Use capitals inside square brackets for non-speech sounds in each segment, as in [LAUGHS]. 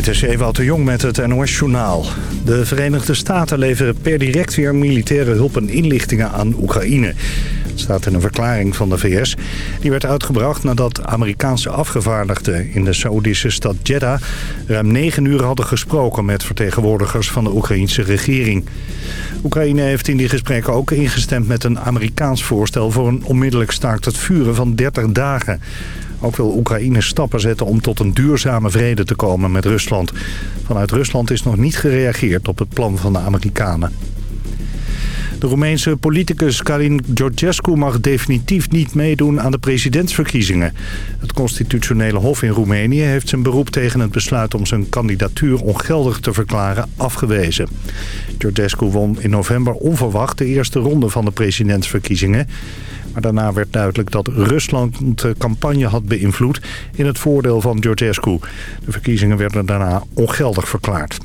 Dit is Ewout Jong met het NOS-journaal. De Verenigde Staten leveren per direct weer militaire hulp en inlichtingen aan Oekraïne. Het staat in een verklaring van de VS. Die werd uitgebracht nadat Amerikaanse afgevaardigden in de Saoedische stad Jeddah... ruim negen uur hadden gesproken met vertegenwoordigers van de Oekraïnse regering. Oekraïne heeft in die gesprekken ook ingestemd met een Amerikaans voorstel... voor een onmiddellijk staakt het vuren van 30 dagen... Ook wil Oekraïne stappen zetten om tot een duurzame vrede te komen met Rusland. Vanuit Rusland is nog niet gereageerd op het plan van de Amerikanen. De Roemeense politicus Karin Georgescu mag definitief niet meedoen aan de presidentsverkiezingen. Het constitutionele hof in Roemenië heeft zijn beroep tegen het besluit om zijn kandidatuur ongeldig te verklaren afgewezen. Georgescu won in november onverwacht de eerste ronde van de presidentsverkiezingen. Maar daarna werd duidelijk dat Rusland de campagne had beïnvloed in het voordeel van Georgescu. De verkiezingen werden daarna ongeldig verklaard.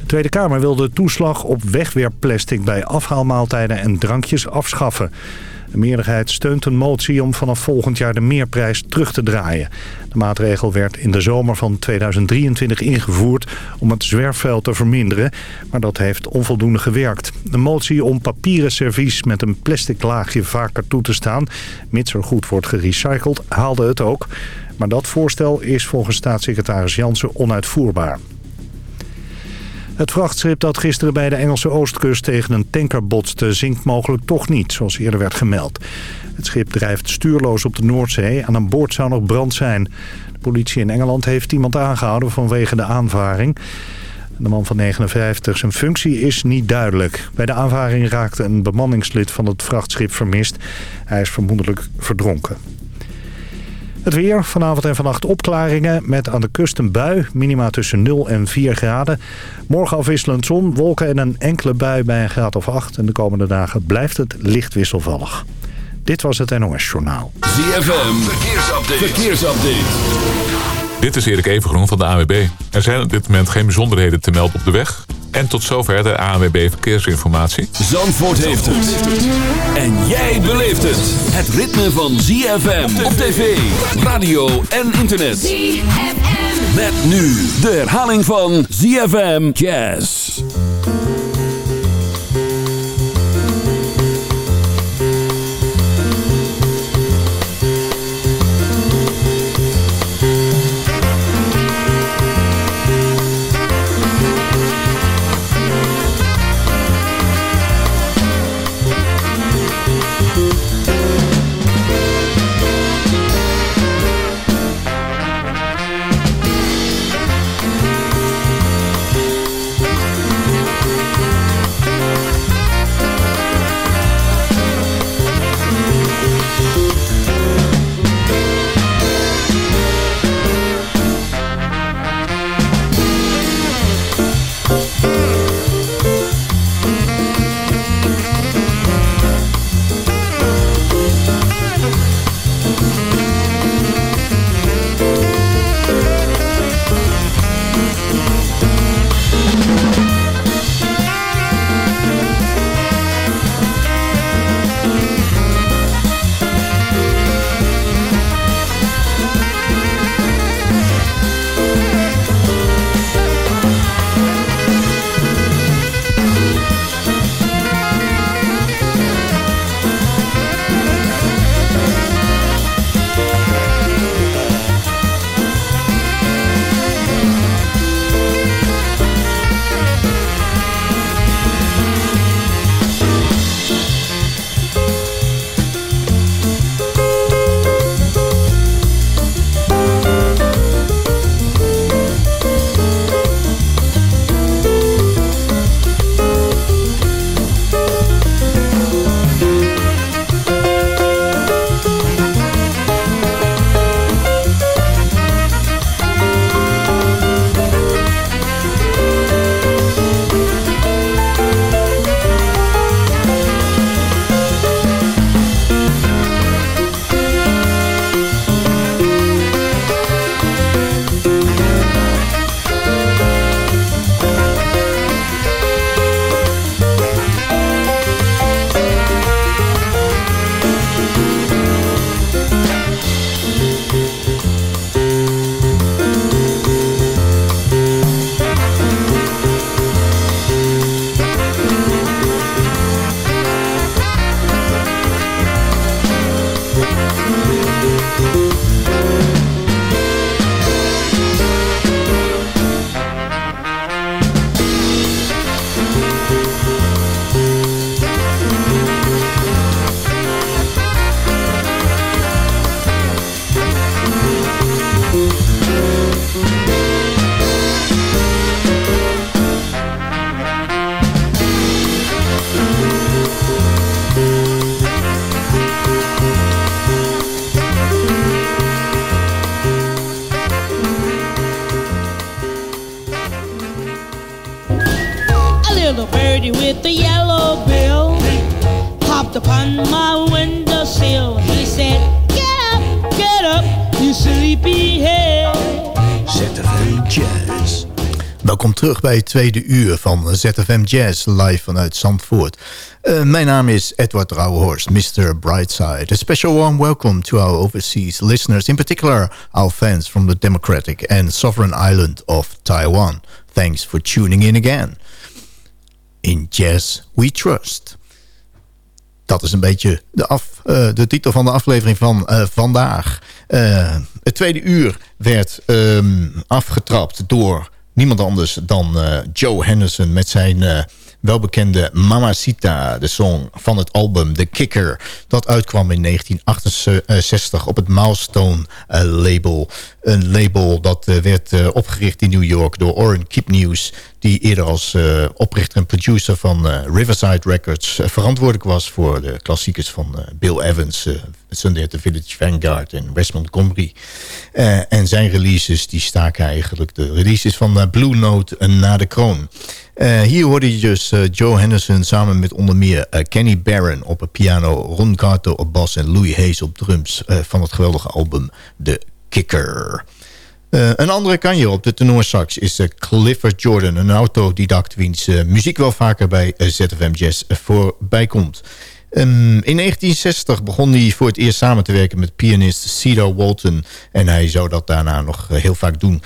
De Tweede Kamer wil de toeslag op wegwerpplastic bij afhaalmaaltijden en drankjes afschaffen. De meerderheid steunt een motie om vanaf volgend jaar de meerprijs terug te draaien. De maatregel werd in de zomer van 2023 ingevoerd om het zwerfvuil te verminderen, maar dat heeft onvoldoende gewerkt. De motie om papieren servies met een plastic laagje vaker toe te staan, mits er goed wordt gerecycled, haalde het ook. Maar dat voorstel is volgens staatssecretaris Jansen onuitvoerbaar. Het vrachtschip dat gisteren bij de Engelse oostkust tegen een tanker botste... zinkt mogelijk toch niet, zoals eerder werd gemeld. Het schip drijft stuurloos op de Noordzee. Aan een boord zou nog brand zijn. De politie in Engeland heeft iemand aangehouden vanwege de aanvaring. De man van 59, zijn functie is niet duidelijk. Bij de aanvaring raakte een bemanningslid van het vrachtschip vermist. Hij is vermoedelijk verdronken. Het weer, vanavond en vannacht opklaringen met aan de kust een bui. Minima tussen 0 en 4 graden. Morgen afwisselend zon, wolken en een enkele bui bij een graad of 8. En de komende dagen blijft het licht wisselvallig. Dit was het NOS Journaal. ZFM, verkeersupdate. verkeersupdate. Dit is Erik Evengroen van de AWB. Er zijn op dit moment geen bijzonderheden te melden op de weg. En tot zover de ANWB Verkeersinformatie. Zandvoort heeft het. En jij beleeft het. Het ritme van ZFM op tv, radio en internet. ZFM. Met nu de herhaling van ZFM Jazz. Welkom terug bij het tweede uur van ZFM Jazz live vanuit Zandvoort. Uh, mijn naam is Edward Rauhorst, Mr. Brightside. A special warm welcome to our overseas listeners, in particular our fans from the democratic and sovereign island of Taiwan. Thanks for tuning in again. In Jazz We Trust. Dat is een beetje de, af, uh, de titel van de aflevering van uh, vandaag. Het tweede uur werd um, afgetrapt door niemand anders dan Joe Henderson... met zijn welbekende Mamacita, de song van het album The Kicker. Dat uitkwam in 1968 op het Milestone uh, label. Een label dat uh, werd uh, opgericht in New York door Orrin Keep News... die eerder als oprichter en producer van Riverside Records... verantwoordelijk was voor de klassiekers van Bill Evans... Sunday at the Village Vanguard en West Montgomery. en zijn releases die staken eigenlijk de releases van Blue Note na de kroon. Hier hoorde je dus Joe Henderson samen met onder meer Kenny Barron op piano... Ron Carter op bas en Louis Hayes op drums... van het geweldige album The Kicker. Een andere kanje op de tenorsax is Clifford Jordan... een autodidact wiens muziek wel vaker bij ZFM Jazz voorbij komt... Um, in 1960 begon hij voor het eerst samen te werken met pianist Cedar Walton. En hij zou dat daarna nog uh, heel vaak doen.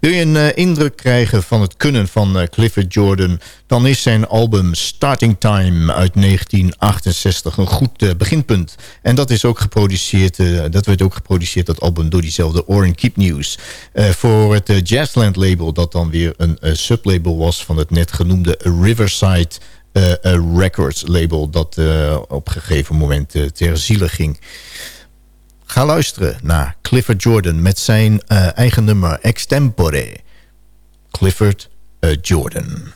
Wil je een uh, indruk krijgen van het kunnen van uh, Clifford Jordan... dan is zijn album Starting Time uit 1968 een goed beginpunt. En dat is ook geproduceerd, dat werd ook geproduceerd, dat album, door diezelfde Oren Keep News. voor het Jazzland label, dat dan weer een sublabel was van het net genoemde Riverside Records label dat uh, op een gegeven moment ter ziele ging. Ga luisteren naar Clifford Jordan met zijn eigen nummer Extempore. Clifford Jordan.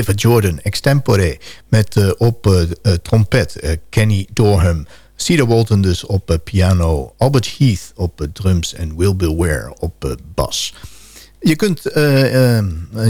Clifford Jordan, extempore. Met op trompet Kenny Dorham. Cedar Walton dus op piano. Albert Heath op drums en Will Bill Ware op bas. Je kunt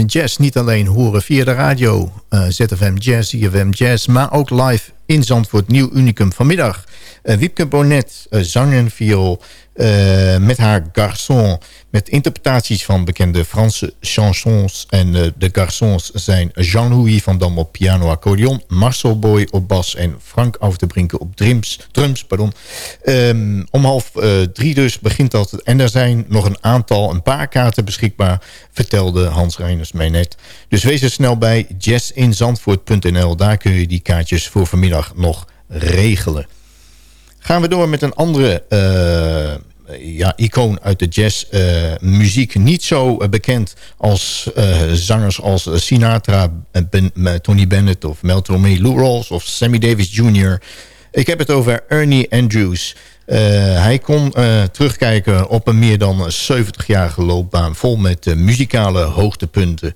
jazz niet alleen horen via de radio, ZFM Jazz, ZFM Jazz... maar ook live in Zandvoort, Nieuw Unicum vanmiddag. Wiepke Bonnet, zang en viool, uh, met haar garçon. Met interpretaties van bekende Franse chansons. En uh, de garçons zijn Jean-Louis van Dam op piano accordeon. Marcel Boy op bas. En Frank Af te Brinken op drums. drums pardon. Um, om half uh, drie dus begint dat. En er zijn nog een aantal, een paar kaarten beschikbaar. Vertelde Hans Reiners mij net. Dus wees er snel bij jazzinzandvoort.nl. Daar kun je die kaartjes voor vanmiddag nog regelen. Gaan we door met een andere uh, ja, icoon uit de jazzmuziek. Uh, muziek. Niet zo uh, bekend als zangers als Sinatra, ben, Tony Bennett of Mel Tormé, Lou Rawls of Sammy Davis Jr. Ik heb het over Ernie Andrews. Hij kon terugkijken op een meer dan 70-jarige loopbaan... vol met muzikale hoogtepunten.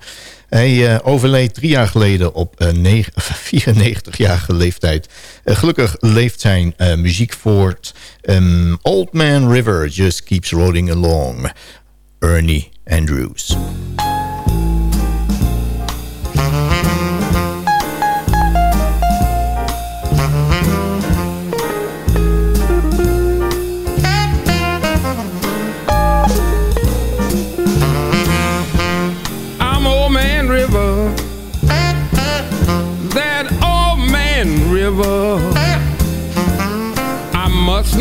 Hij overleed drie jaar geleden op uh, 94-jarige [LAUGHS] leeftijd. Gelukkig leeft zijn muziek voort. Um, Old Man River just keeps rolling along. Ernie Andrews.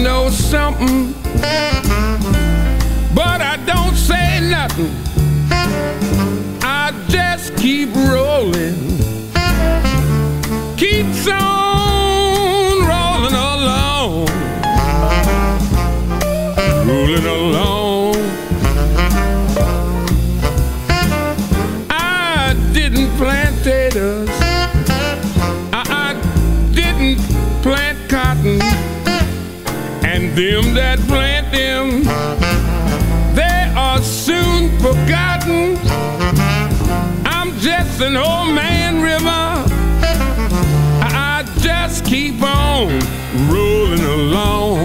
Know something, them that plant them, they are soon forgotten. I'm just an old man river. I just keep on rolling along.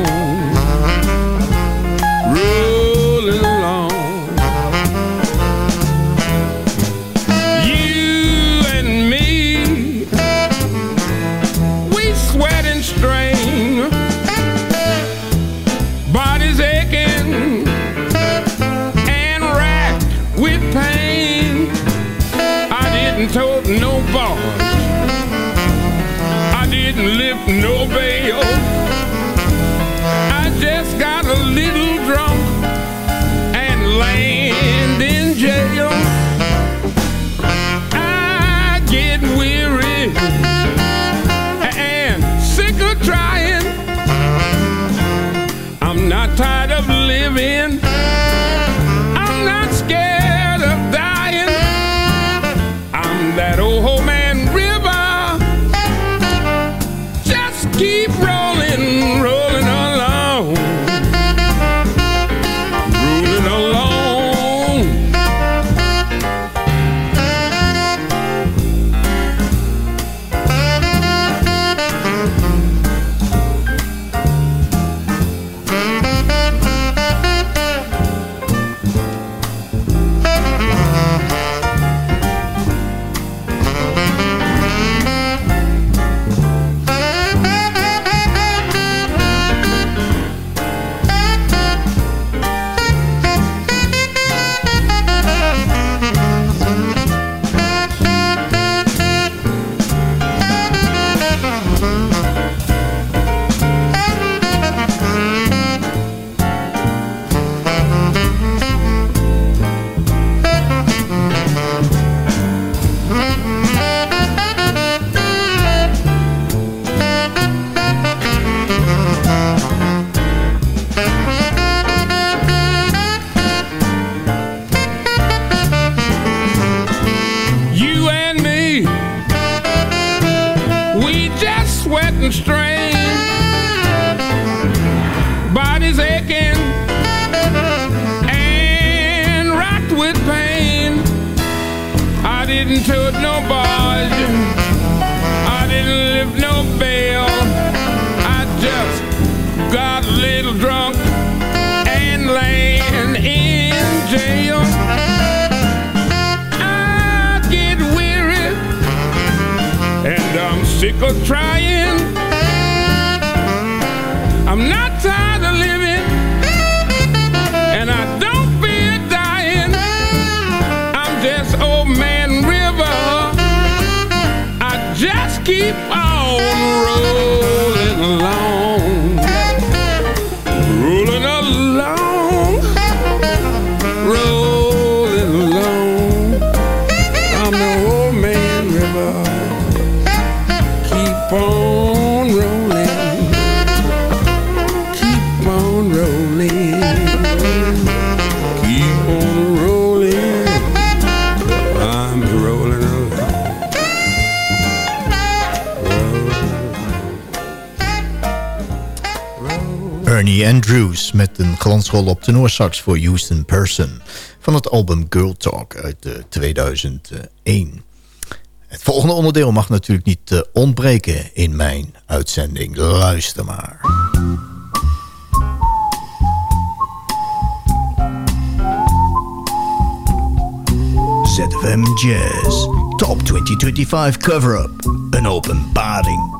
keep running. Keep Andrews met een glansrol op tenorsax voor Houston Person... van het album Girl Talk uit eh, 2001. Het volgende onderdeel mag natuurlijk niet eh, ontbreken in mijn uitzending. Luister maar. ZFM Jazz Top 2025 cover-up. Een openbaring.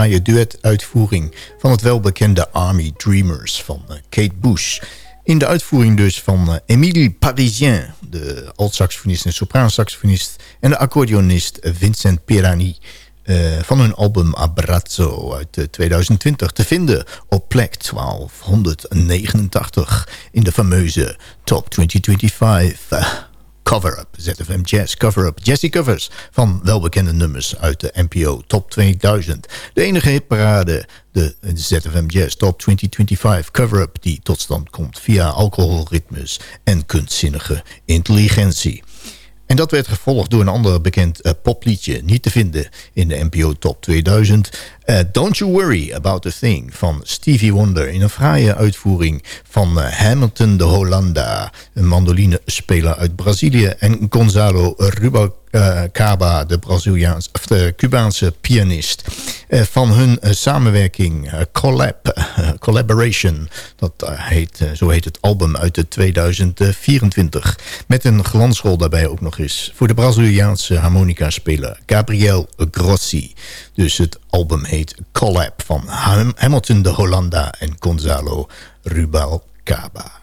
fraaie duet-uitvoering van het welbekende Army Dreamers van eh, Kate Bush. In de uitvoering dus van uh, Émile Parisien, de alt-saxofonist en sopraansaxofonist... en de accordeonist Vincent Pirani uh, van hun album Abrazzo uit 2020 te vinden op plek 1289 in de fameuze Top 2025 cover-up. ZFM Jazz cover-up. Jazzy covers van welbekende nummers uit de NPO Top 2000. De enige hitparade, de ZFM Jazz Top 2025 cover-up... die tot stand komt via alcoholritmes en kunstzinnige intelligentie. En dat werd gevolgd door een ander bekend uh, popliedje... niet te vinden in de NPO Top 2000. Eh, Don't You Worry About A Thing van Stevie Wonder... in een fraaie uitvoering van uh, Hamilton de Hollanda... een mandolinespeler uit Brazilië... en Gonzalo Rubalcaba Caba, de, Braziliaans, of de Cubaanse pianist. Uh, van hun samenwerking Collab, Collaboration. Dat heet, zo heet het album uit de 2024. Met een glansrol daarbij ook nog eens. Voor de Braziliaanse harmonica-speler Gabriel Grossi. Dus het album heet Collab van Hamilton de Hollanda en Gonzalo Rubalcaba.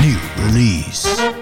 New release.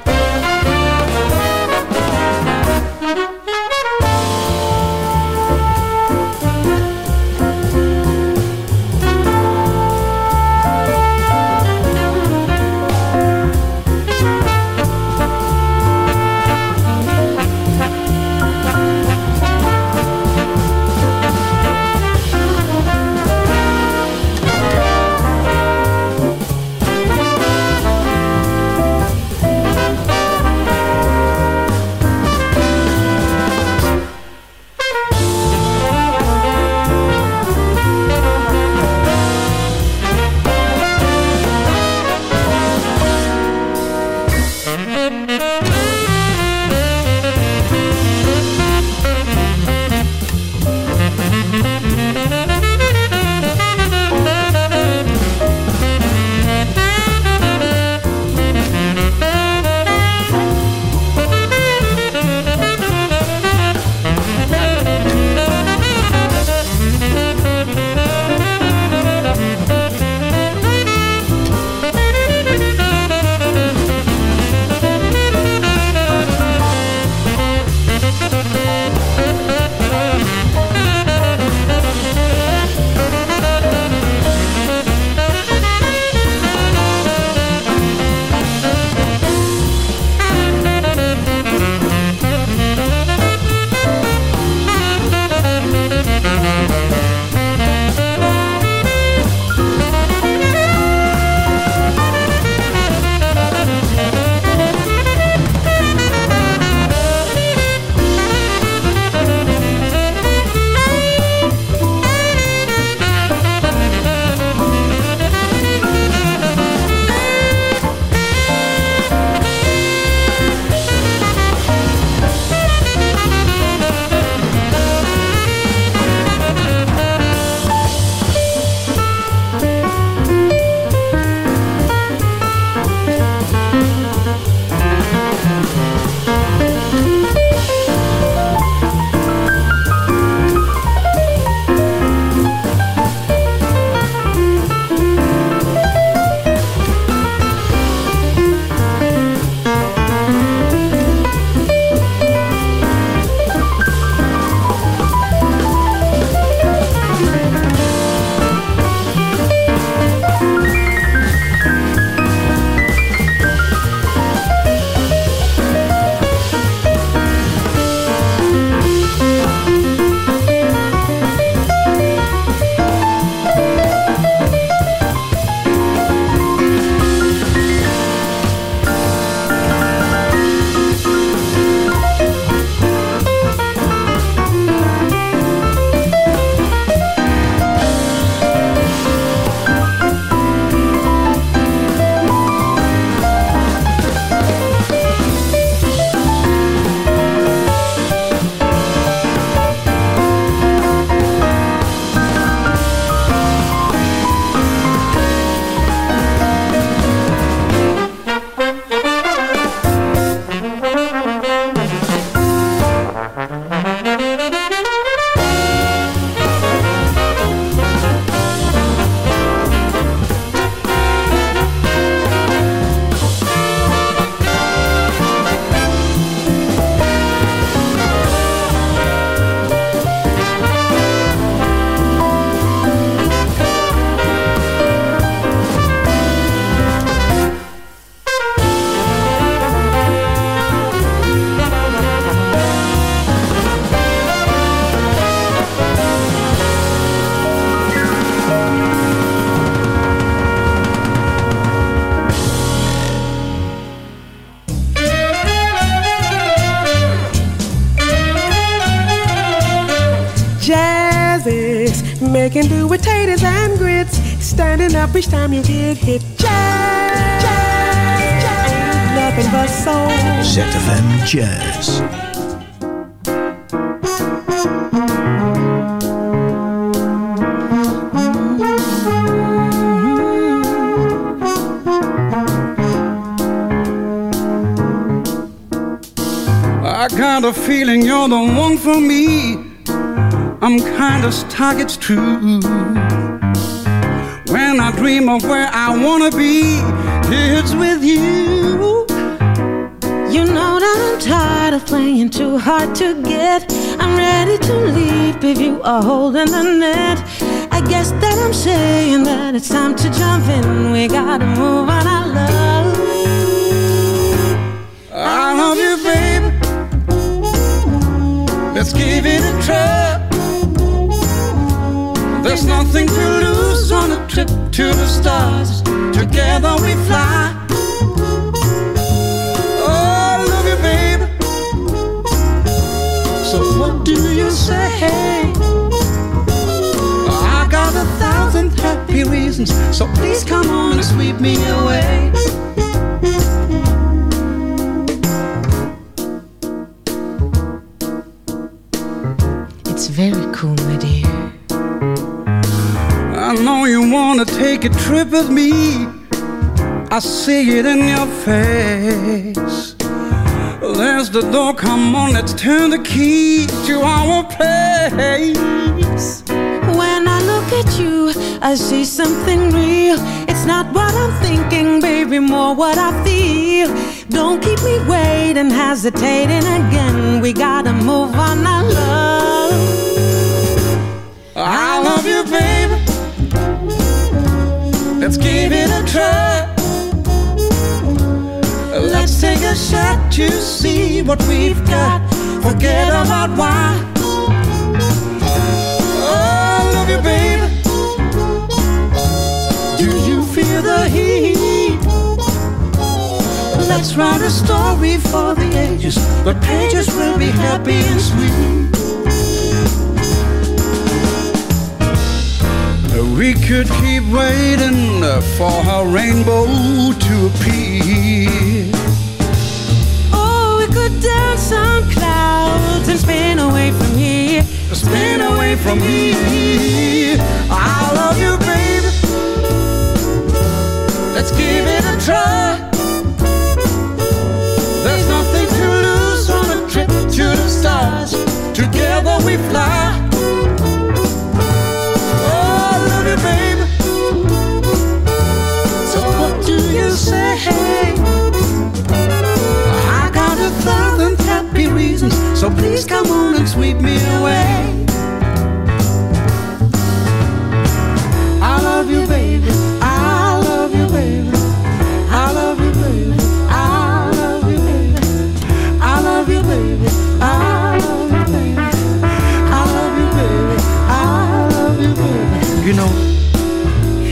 Jazz. I got a feeling you're the one for me. I'm kinda stuck, it's true. When I dream of where I wanna be, it's with you. Tired of playing too hard to get. I'm ready to leave if you are holding the net. I guess that I'm saying that it's time to jump in. We gotta move on, I love. I love you, baby. Let's give it a try. There's nothing to lose on a trip to the stars. Together we fly. Say? I got a thousand happy reasons. So please come on and sweep me away. It's very cool, my dear. I know you wanna take a trip with me. I see it in your face. There's the door, come on, let's turn the key to our place. When I look at you, I see something real. It's not what I'm thinking, baby, more what I feel. Don't keep me waiting, hesitating again. We gotta move on, I love. I love you, baby. Let's give it a try. Let's take a shot to see what we've got. Forget about why. Oh, I love you, baby. Do you feel the heat? Let's write a story for the ages. The pages will be happy and sweet. Uh, we could keep waiting uh, for a rainbow to appear. On clouds and spin away from here. Spin away from here. I love you, baby. Let's give it a try. There's nothing to lose on a trip to the stars. Together we fly. Come on and sweep me away. I love you, baby. I love you, baby. I love you, baby. I love you, baby. I love you, baby. I love you, baby. I love you, baby. You, know,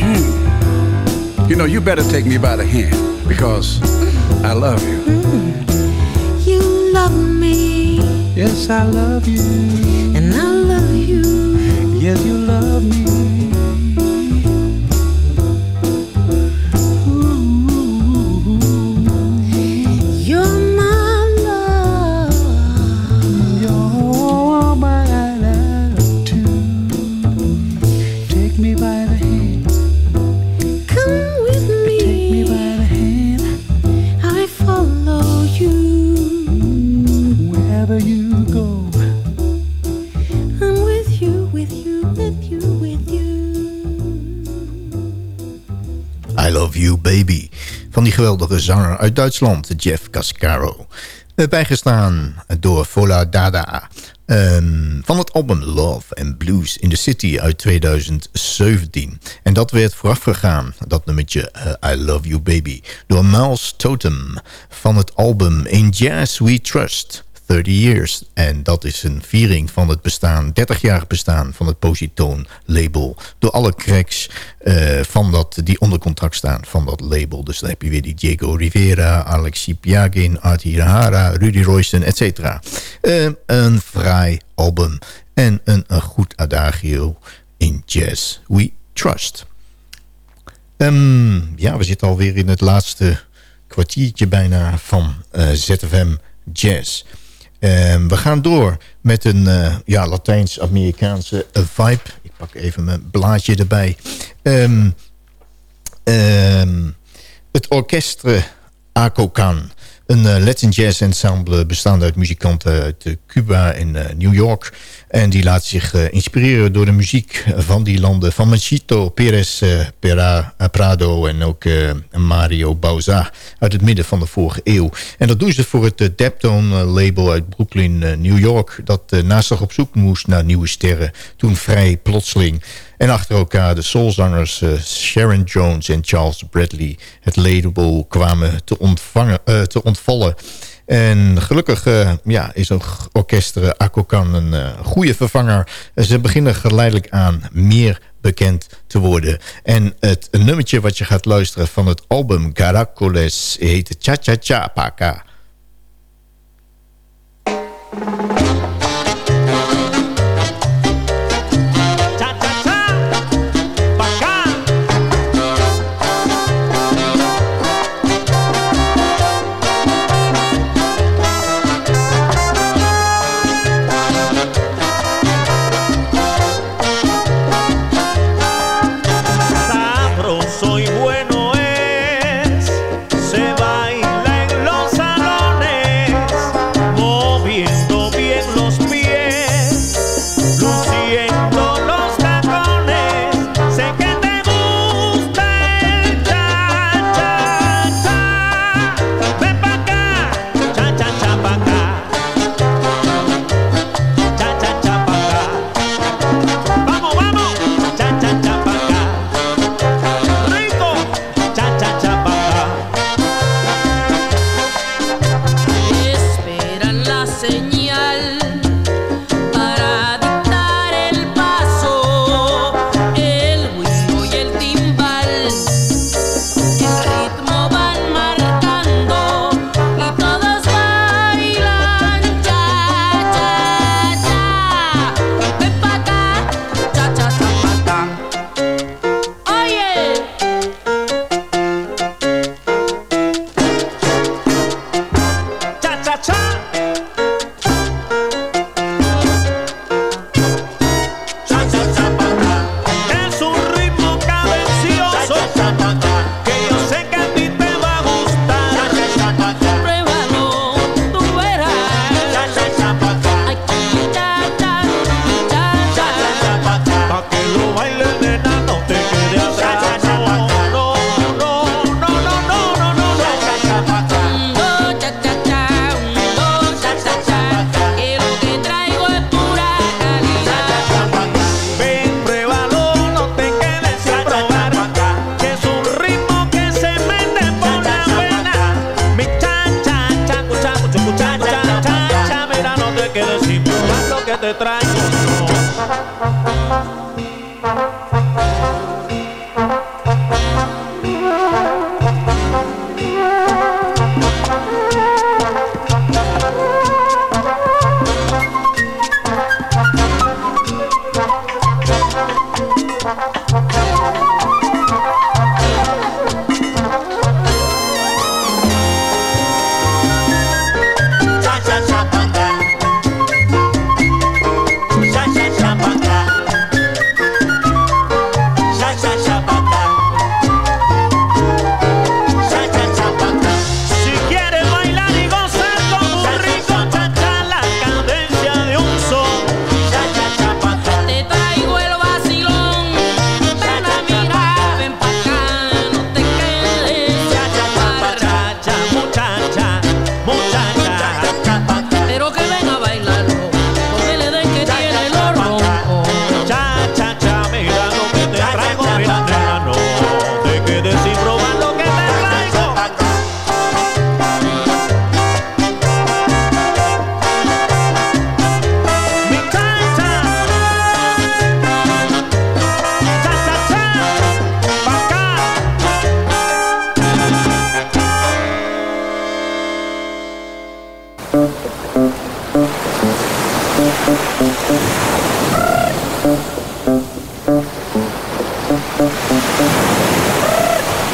hmm, you know, you better take me by the hand because I love. You Yes, I love you. and I love you. Yes, you geweldige zanger uit Duitsland, Jeff Cascaro. Bijgestaan door Fola Dada. ehm, van het album Love and Blues in the City uit 2017. En dat werd voorafgegaan, dat nummertje eh, I Love You Baby... door Miles Totem van het album In Jazz We Trust... 30 Years. En dat is een viering van het bestaan, 30-jarig bestaan van het Positone label. Door alle cracks eh, van dat, die onder contract staan van dat label. Dus dan heb je weer die Diego Rivera, Alexi Piagin, Artie Hara, Rudy Royston, et cetera. Eh, een fraai album en een, een goed adagio in Jazz We Trust. Ehm, ja, we zitten alweer in het laatste kwartiertje bijna van uh, ZFM Jazz. Um, we gaan door met een uh, ja, Latijns-Amerikaanse vibe. Ik pak even mijn blaadje erbij. Um, het orkestre Akokan. Een uh, Latin jazz ensemble bestaande uit muzikanten uit Cuba en New York. En die laat zich inspireren door de muziek van die landen. Van Machito, Perez Pera, Prado en ook Mario Bauza uit het midden van de vorige eeuw. En dat doen ze voor het Deptone label uit Brooklyn, New York. Dat naast zich op zoek moest naar nieuwe sterren. Toen vrij plotseling. En achter elkaar de soulzangers uh, Sharon Jones en Charles Bradley... het label kwamen te, ontvangen, uh, te ontvallen. En gelukkig uh, ja, is een orkest Akokan een goede vervanger. Ze beginnen geleidelijk aan meer bekend te worden. En het nummertje wat je gaat luisteren van het album Caracoles heet Cha Cha Cha Paka.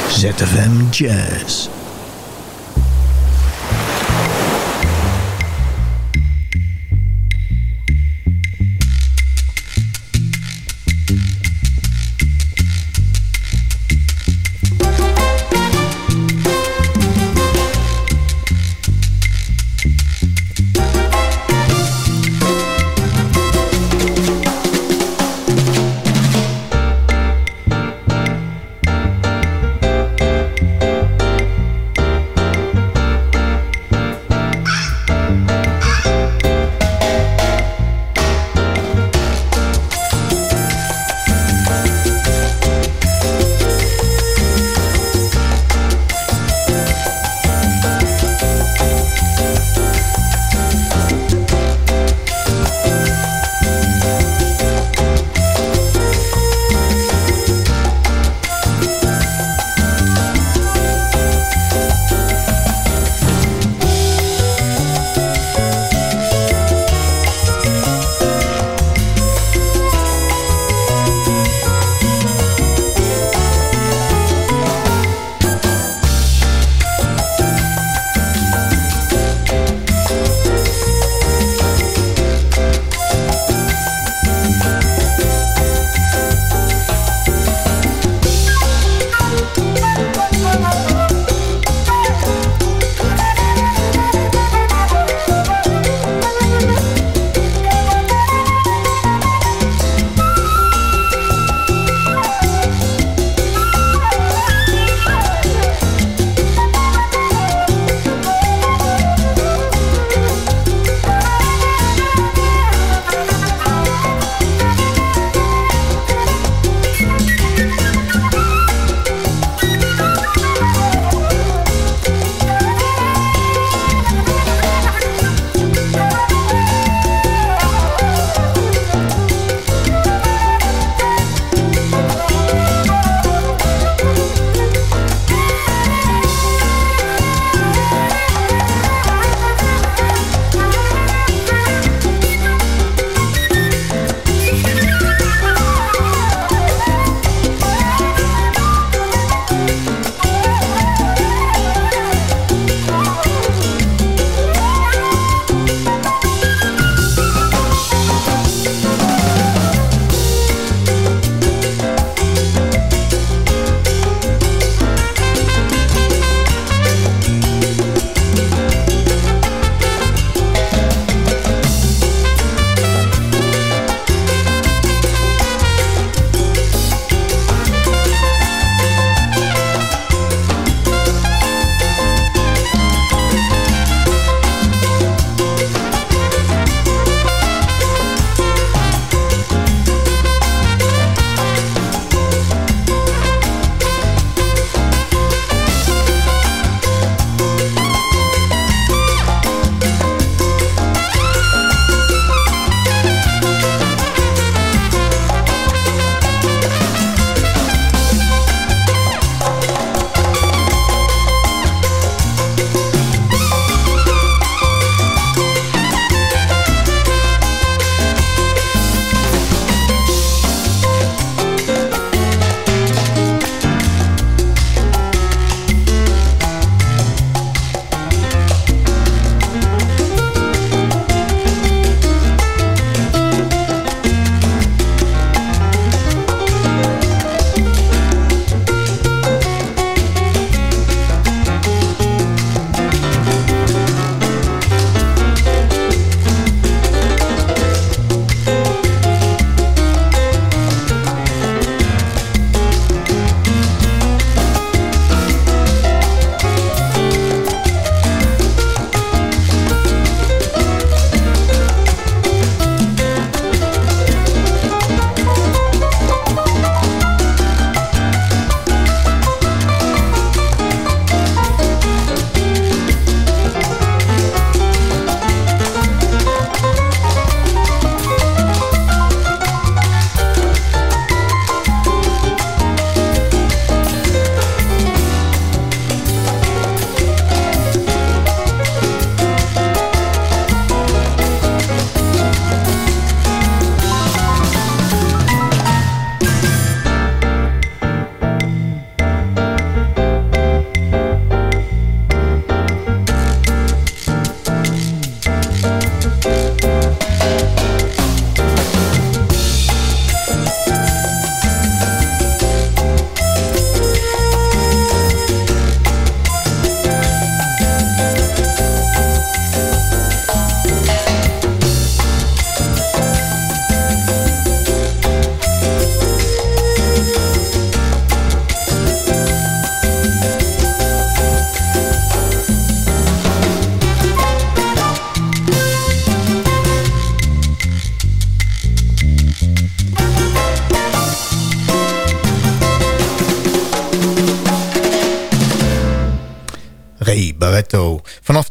ZFM Jazz.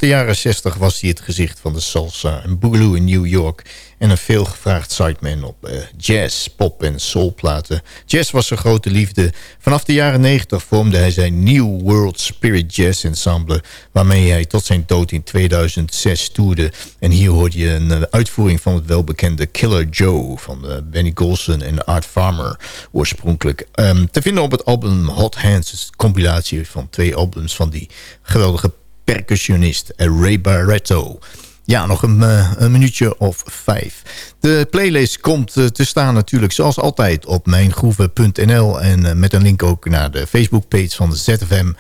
De jaren 60 was hij het gezicht van de salsa en boogaloo in New York... en een veelgevraagd sideman op uh, jazz, pop en soulplaten. Jazz was zijn grote liefde. Vanaf de jaren 90 vormde hij zijn New World Spirit Jazz Ensemble... waarmee hij tot zijn dood in 2006 toerde. En hier hoorde je een uh, uitvoering van het welbekende Killer Joe... van uh, Benny Golson en Art Farmer oorspronkelijk. Um, te vinden op het album Hot Hands, een compilatie van twee albums van die geweldige percussionist Ray Barretto. Ja, nog een, uh, een, minuutje of vijf. De playlist komt uh, te staan natuurlijk zoals altijd op mijngroeven.nl... en uh, met een link ook naar de Facebookpage van de ZFM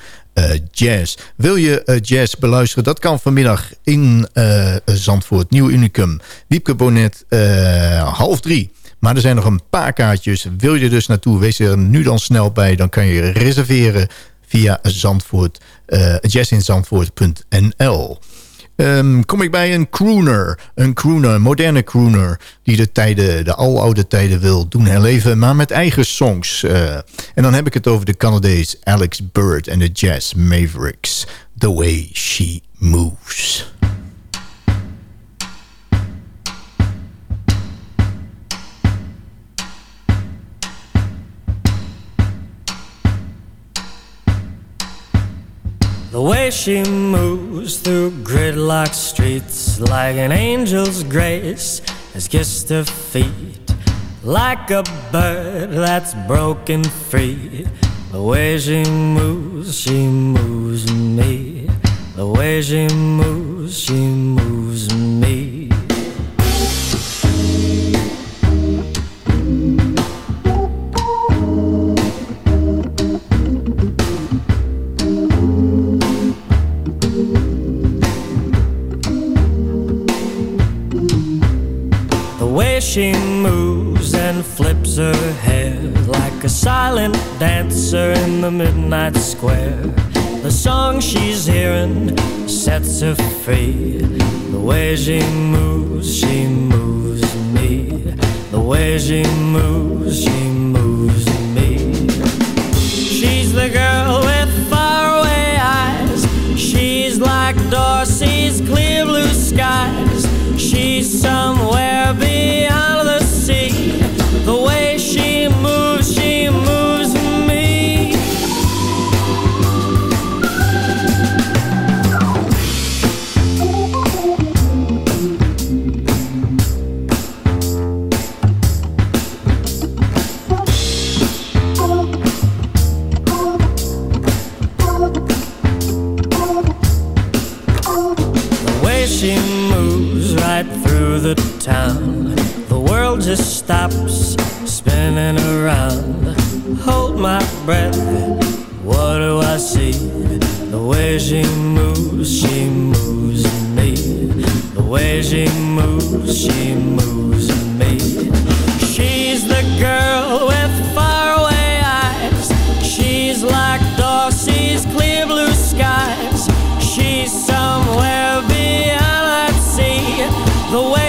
Jazz. Wil je jazz beluisteren? Dat kan vanmiddag in Zandvoort, Nieuw Unicum. Wiepke Bonnet, half drie. Maar er zijn nog een paar kaartjes. Wil je dus naartoe, wees er nu dan snel bij. Dan kan je reserveren via Zandvoort, uh, jazzinzandvoort.nl. Um, kom ik bij een crooner, een crooner, moderne crooner... die de, tijden, de aloude tijden wil doen herleven, maar met eigen songs. Uh, en dan heb ik het over de Canadees Alex Bird en de Jazz Mavericks. The Way She Moves. The way she moves through gridlock streets like an angel's grace has kissed her feet like a bird that's broken free. The way she moves, she moves me. The way she moves, she moves The way she moves, she moves me. The way she moves, she moves The way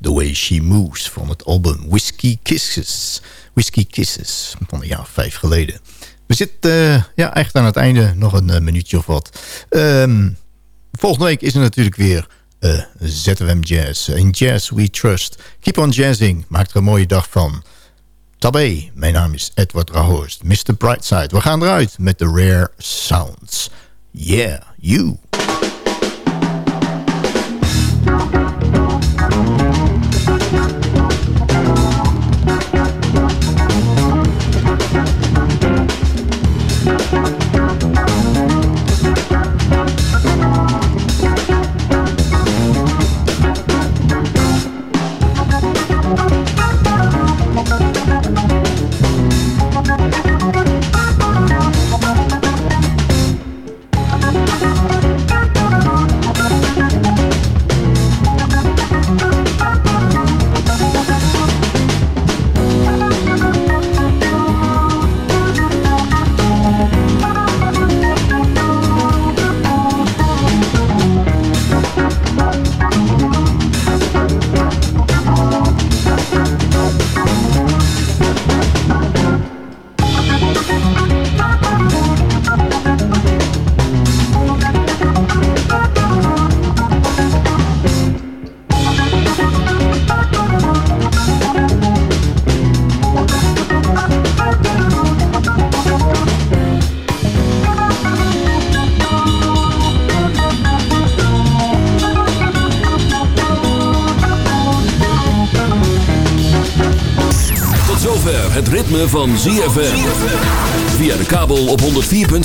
The Way She Moves van het album Whiskey Kisses. Whiskey Kisses van een jaar vijf geleden. We zitten uh, ja, echt aan het einde. Nog een uh, minuutje of wat. Um, volgende week is er natuurlijk weer uh, Jazz. In Jazz We Trust. Keep on jazzing. Maak er een mooie dag van. Tabé, mijn naam is Edward Rahorst. Mr. Brightside. We gaan eruit met de Rare Sounds. Yeah, you.